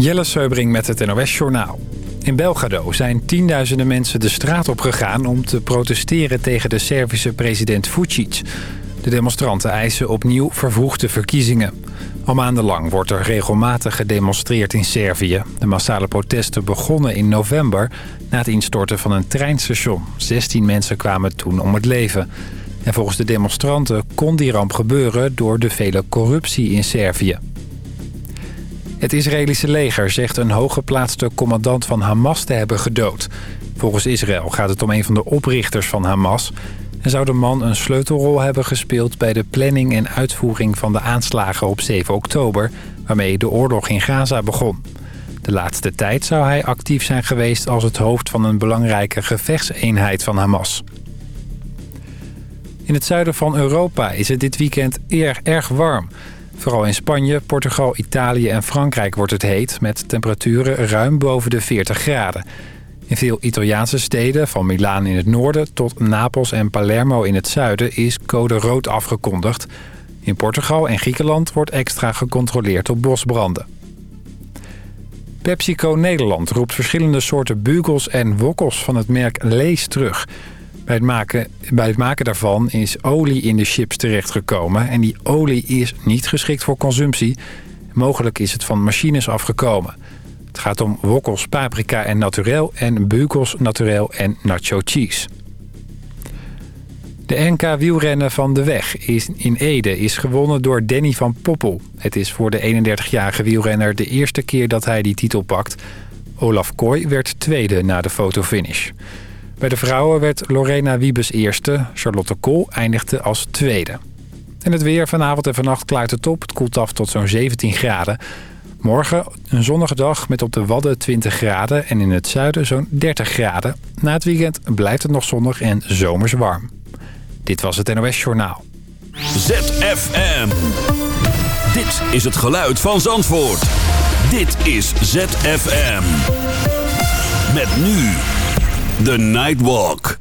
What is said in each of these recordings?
Jelle Seubring met het NOS Journaal. In Belgrado zijn tienduizenden mensen de straat op gegaan om te protesteren tegen de Servische president Vucic. De demonstranten eisen opnieuw vervroegde verkiezingen. Al maandenlang wordt er regelmatig gedemonstreerd in Servië. De massale protesten begonnen in november na het instorten van een treinstation. 16 mensen kwamen toen om het leven. En volgens de demonstranten kon die ramp gebeuren door de vele corruptie in Servië. Het Israëlische leger zegt een hooggeplaatste commandant van Hamas te hebben gedood. Volgens Israël gaat het om een van de oprichters van Hamas... en zou de man een sleutelrol hebben gespeeld... bij de planning en uitvoering van de aanslagen op 7 oktober... waarmee de oorlog in Gaza begon. De laatste tijd zou hij actief zijn geweest als het hoofd van een belangrijke gevechtseenheid van Hamas. In het zuiden van Europa is het dit weekend erg, erg warm... Vooral in Spanje, Portugal, Italië en Frankrijk wordt het heet... met temperaturen ruim boven de 40 graden. In veel Italiaanse steden, van Milaan in het noorden... tot Napels en Palermo in het zuiden, is code rood afgekondigd. In Portugal en Griekenland wordt extra gecontroleerd op bosbranden. PepsiCo Nederland roept verschillende soorten bugels en wokkels van het merk Lees terug... Bij het, maken, bij het maken daarvan is olie in de chips terechtgekomen. En die olie is niet geschikt voor consumptie. Mogelijk is het van machines afgekomen. Het gaat om wokkels, paprika en naturel en bugels, naturel en nacho cheese. De NK wielrennen van de weg is in Ede is gewonnen door Danny van Poppel. Het is voor de 31-jarige wielrenner de eerste keer dat hij die titel pakt. Olaf Kooi werd tweede na de fotofinish. Bij de vrouwen werd Lorena Wiebes eerste. Charlotte Kool eindigde als tweede. En het weer vanavond en vannacht klaart het op. Het koelt af tot zo'n 17 graden. Morgen een zonnige dag met op de Wadden 20 graden en in het zuiden zo'n 30 graden. Na het weekend blijft het nog zonnig en zomers warm. Dit was het NOS Journaal. ZFM. Dit is het geluid van Zandvoort. Dit is ZFM. Met nu... The Nightwalk.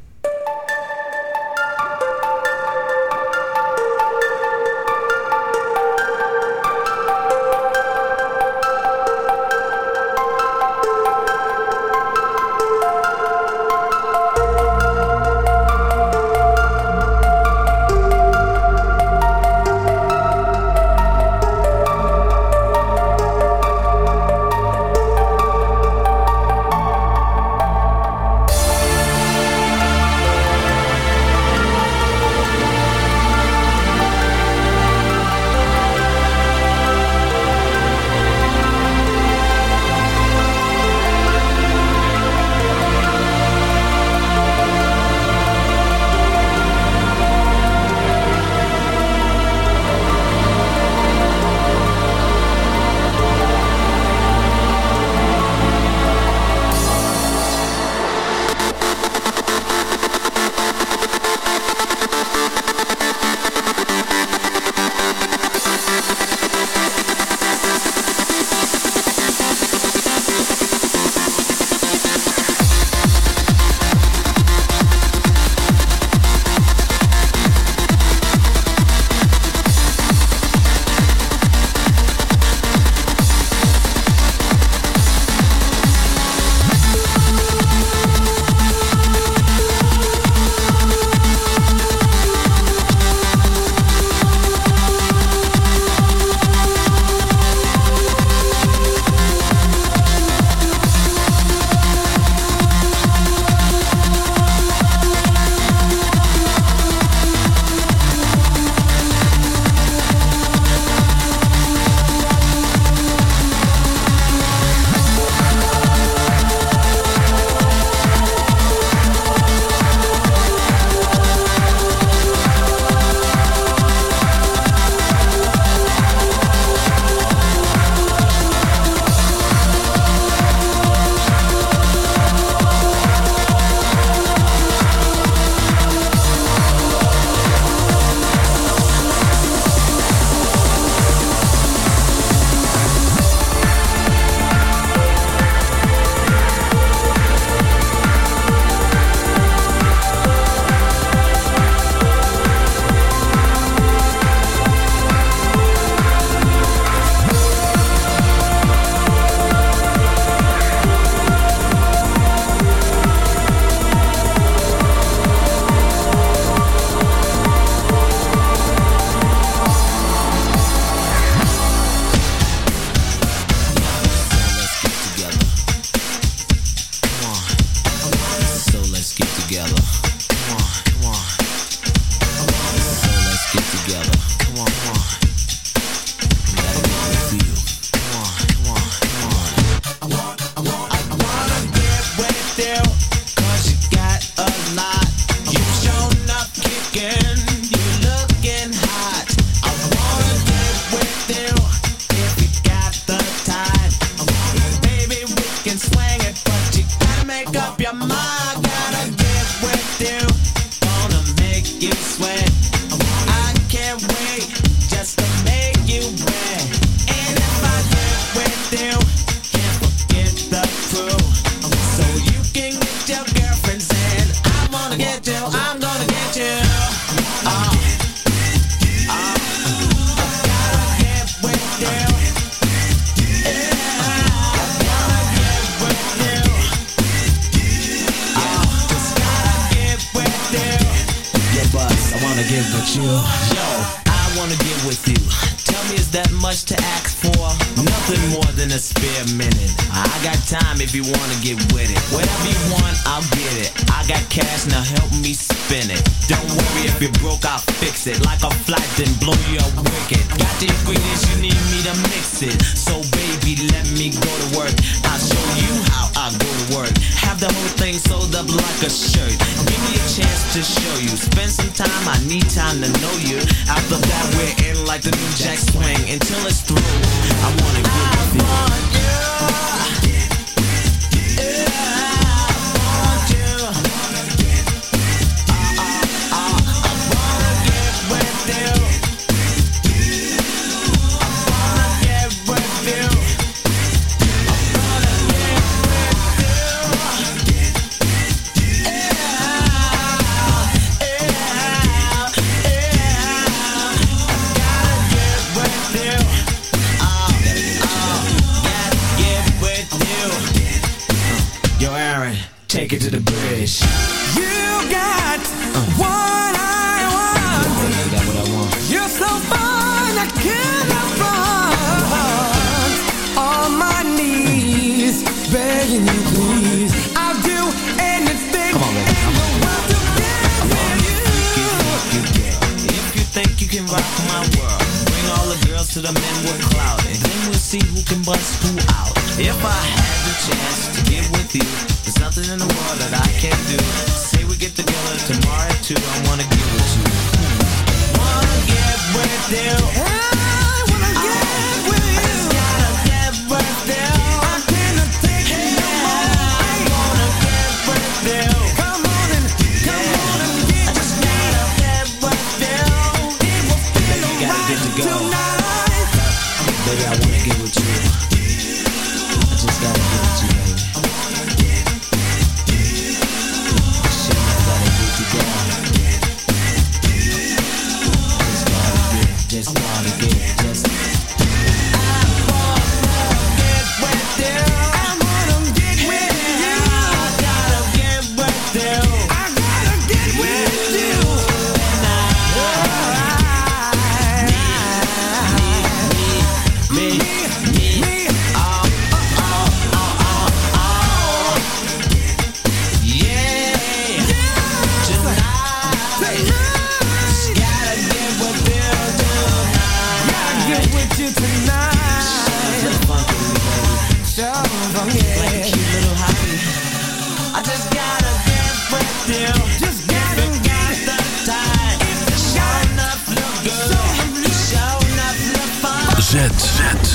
Take it to the bridge. You got uh. what I want. I got what I want. You're so fine, I cannot run. On my knees, begging you please. I'll do anything Come on, baby. in the world to get with you. you get. If you think you can rock my world, bring all the girls to the men with clout, and then we'll see who can bust who out. If I had the chance to get with you nothing in the world that I can't do. Say we get together tomorrow too. I wanna get with you. Wanna get with you.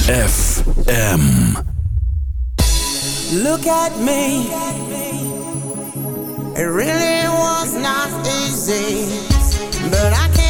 F. M. Look at me. It really was not easy, but I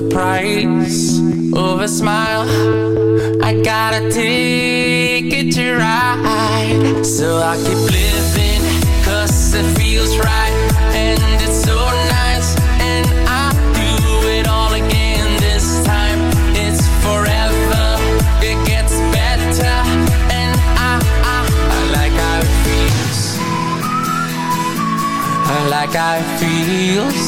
the price of a smile. I gotta take it to ride. So I keep living, cause it feels right. And it's so nice. And I do it all again this time. It's forever, it gets better. And I, I, I like how it feels. I like how it feels.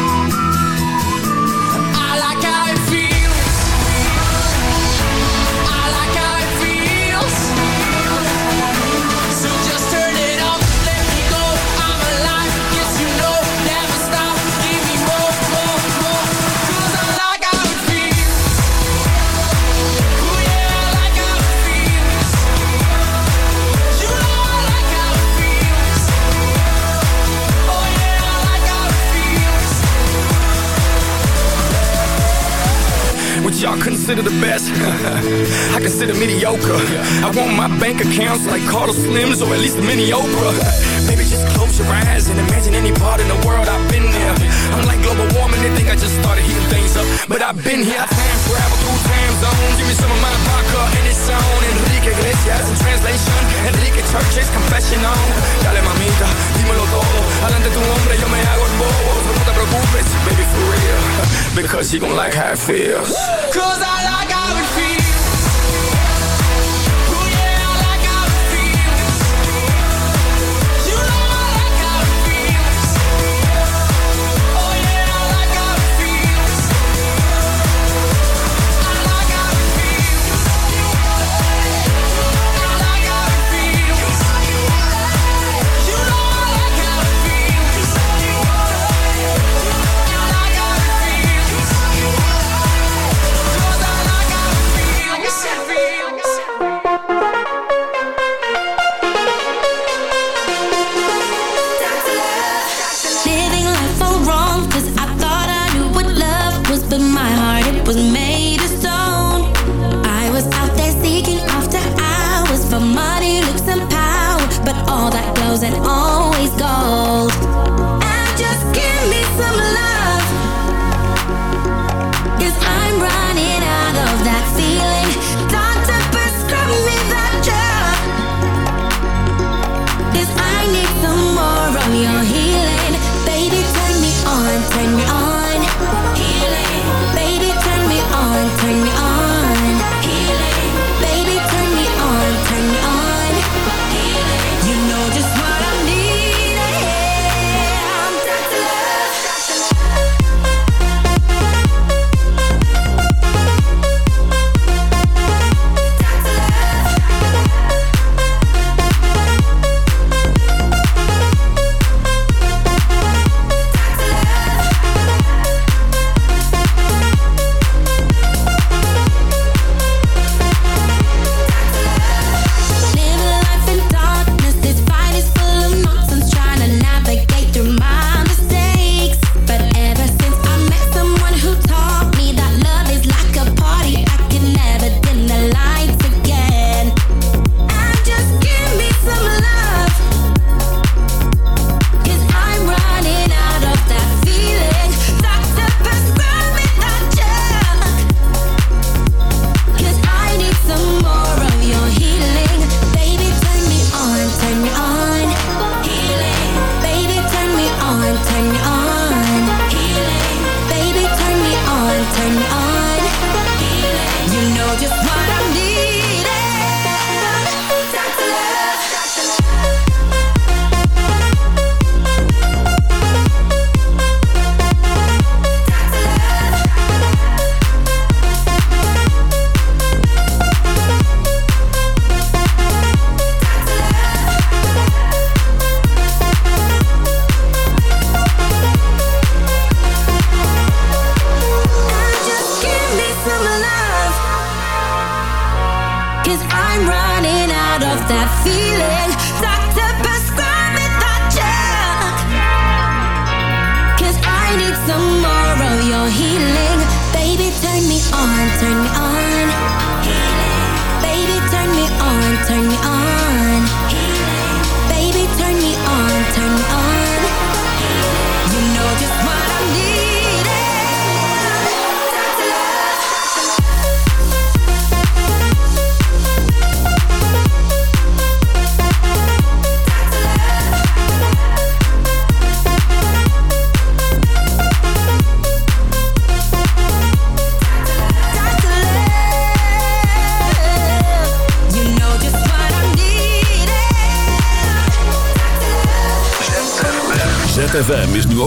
y'all consider the best. I consider mediocre. I want my bank accounts like Carlos Slims or at least a mini Oprah. Maybe just close your eyes and imagine any part in the world I've been there. Unlike global warming, they think I just started heating things up, but I've been here. Travel through time zones. Give me some of my vodka and it's on. Enrique Iglesias in translation. Enrique Church's. Dale mamita, dímelo todo. Adelante tu hombre, yo me hago el bobo. No te preocupes, baby, for real. Because you gon' like how it feels. Cause I like how it feels.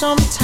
sometimes.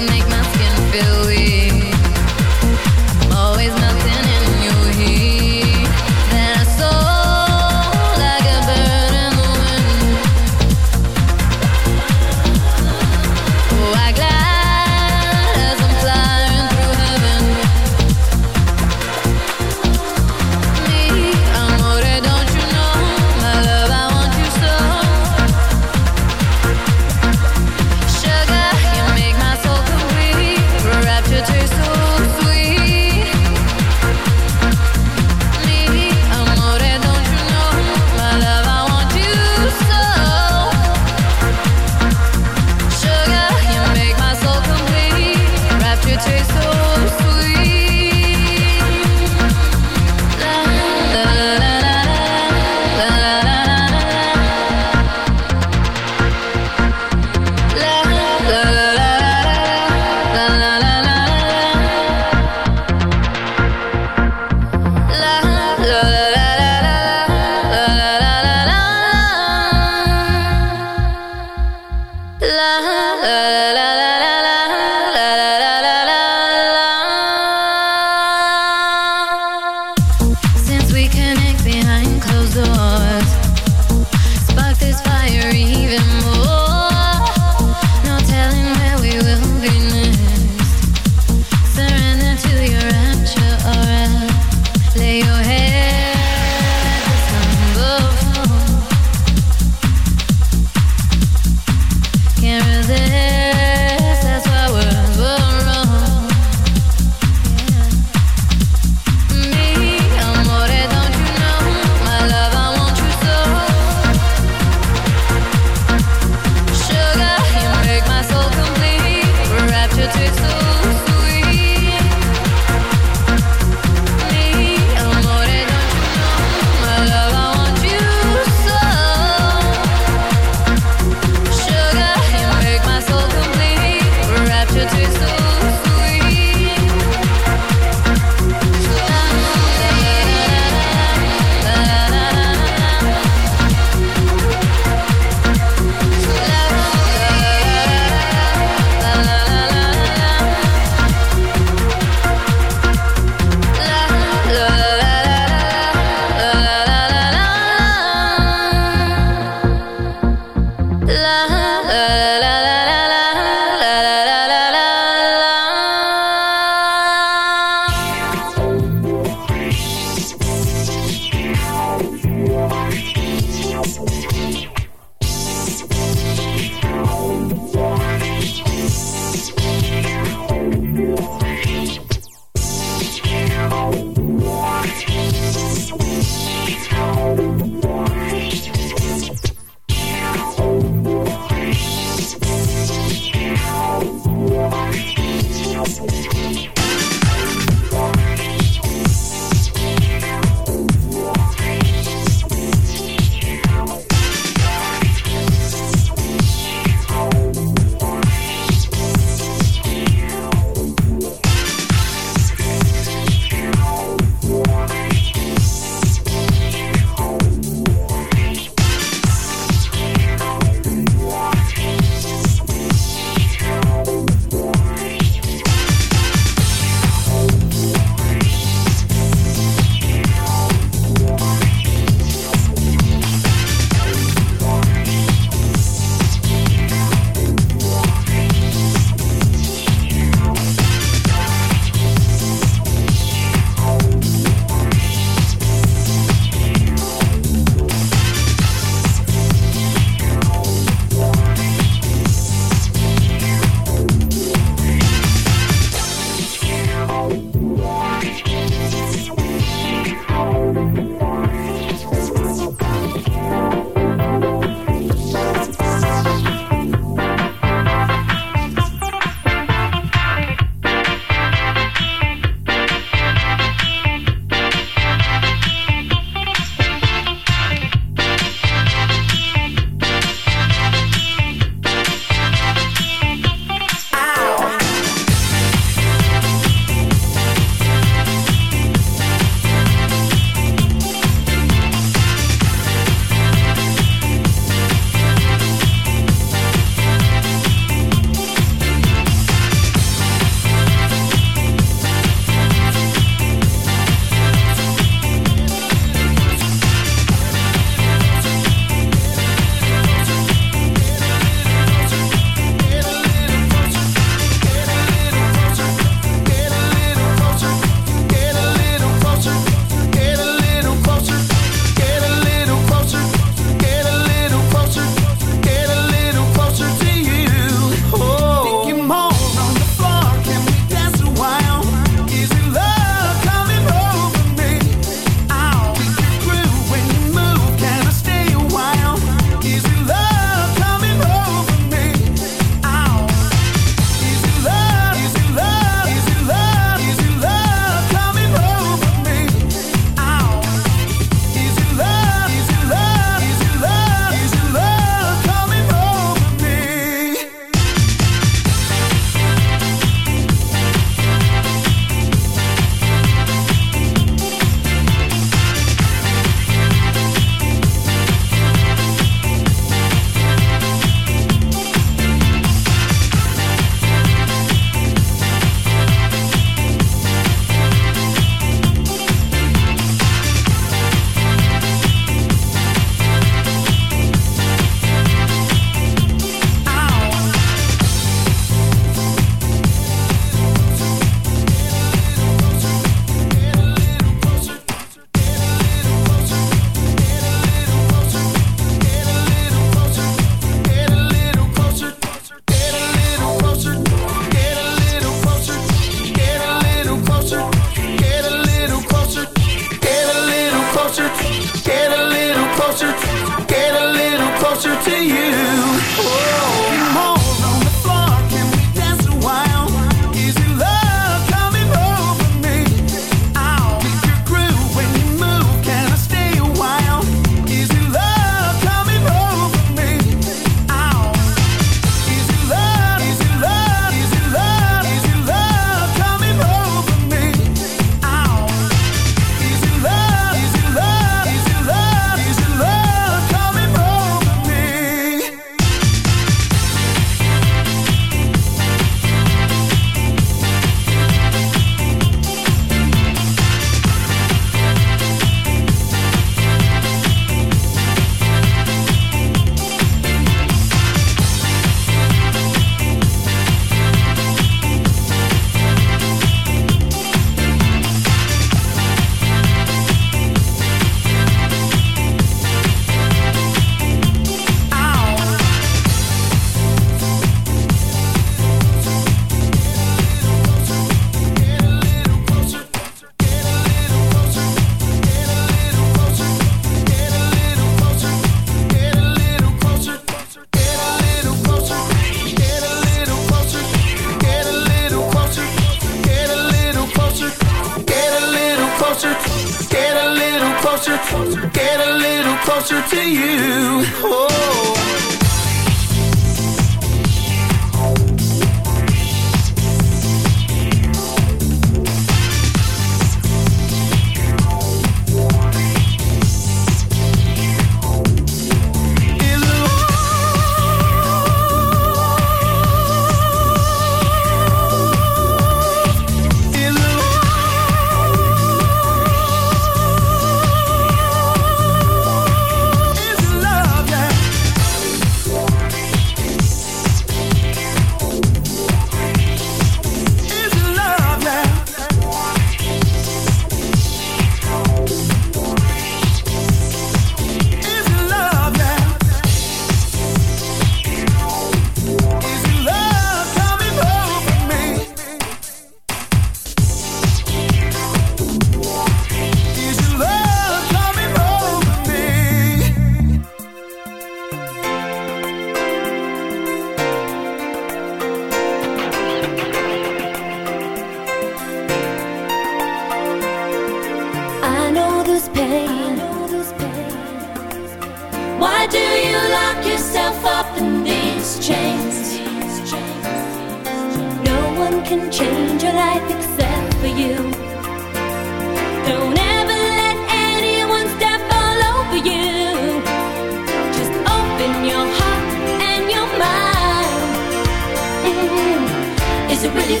really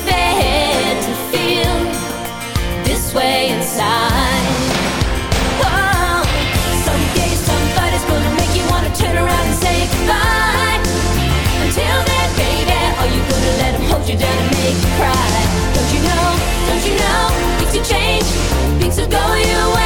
to feel this way inside. Oh, somebody's gonna make you wanna turn around and say goodbye. Until then, baby, are you gonna let hold you down and make you cry? Don't you know? Don't you know? Things will change, things will go your way.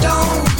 stone.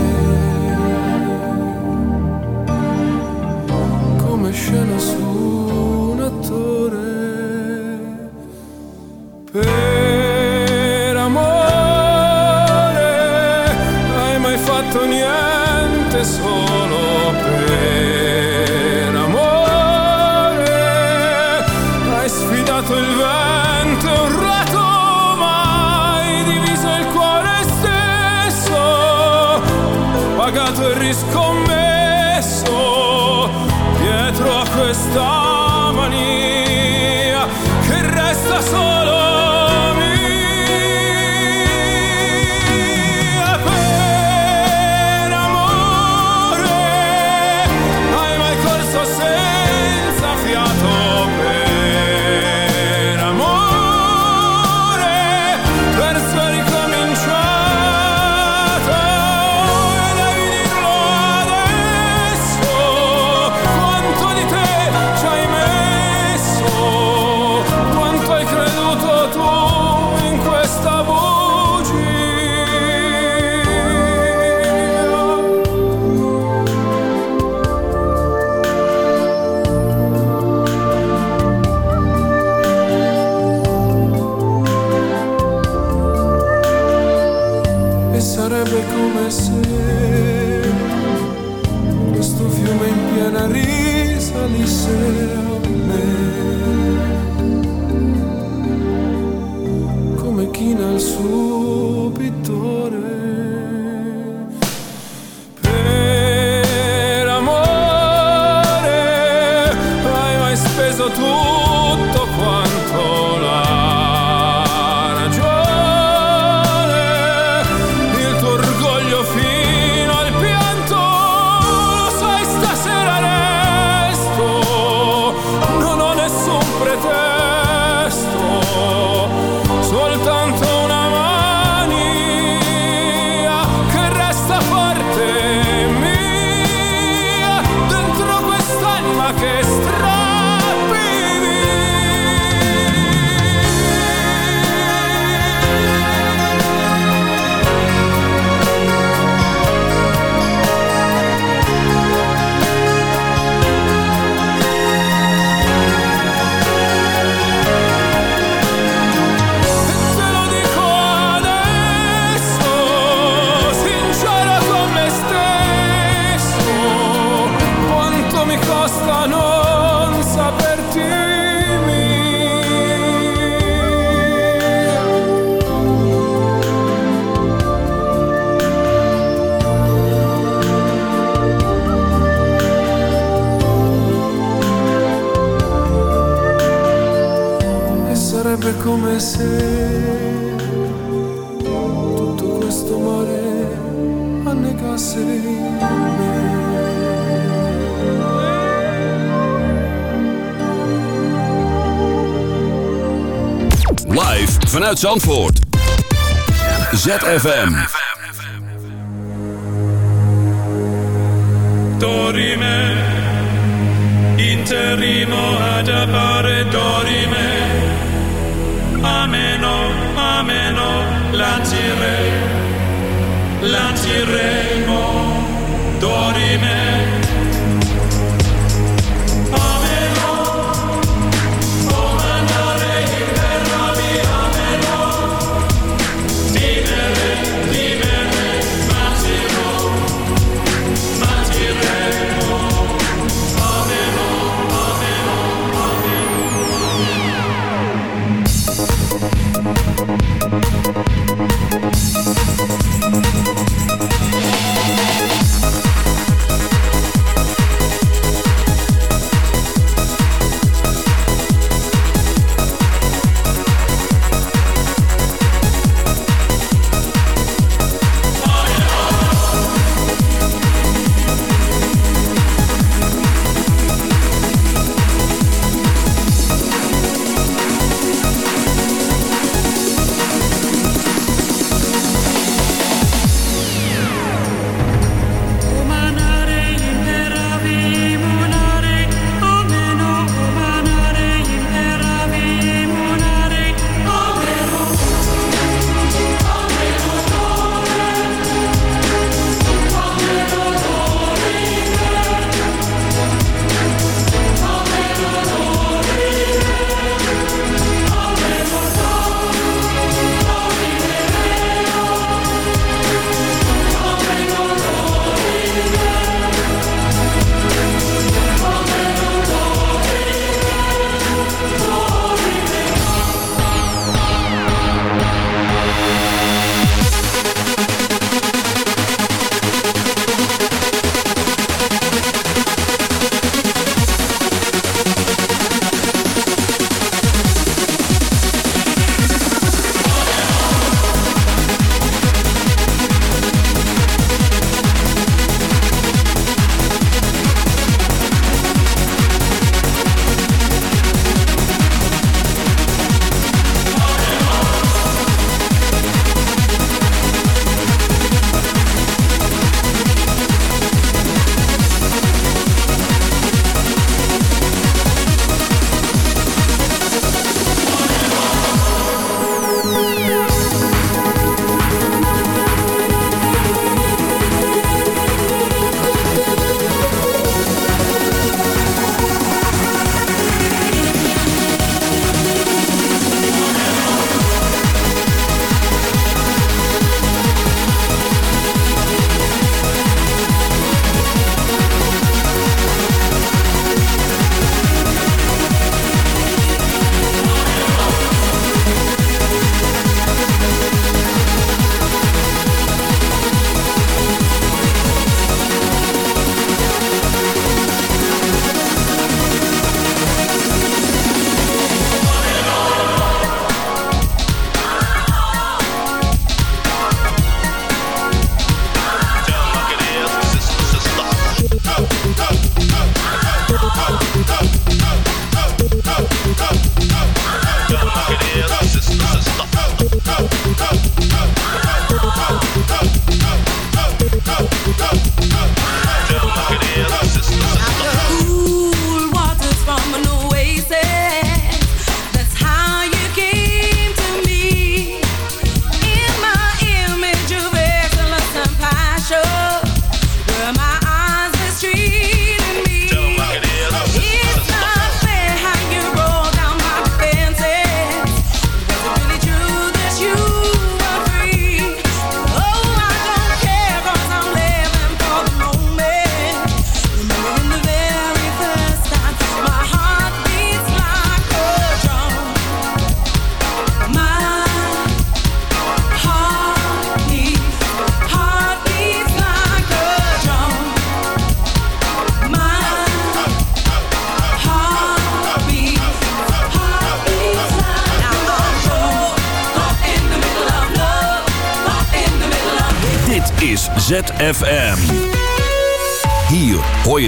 se tutto questo mare annegasse in me. Live vanuit Zandvoort. ZFM. Dorime, interimo ad appare. la tireremo, la tireremo, dorime.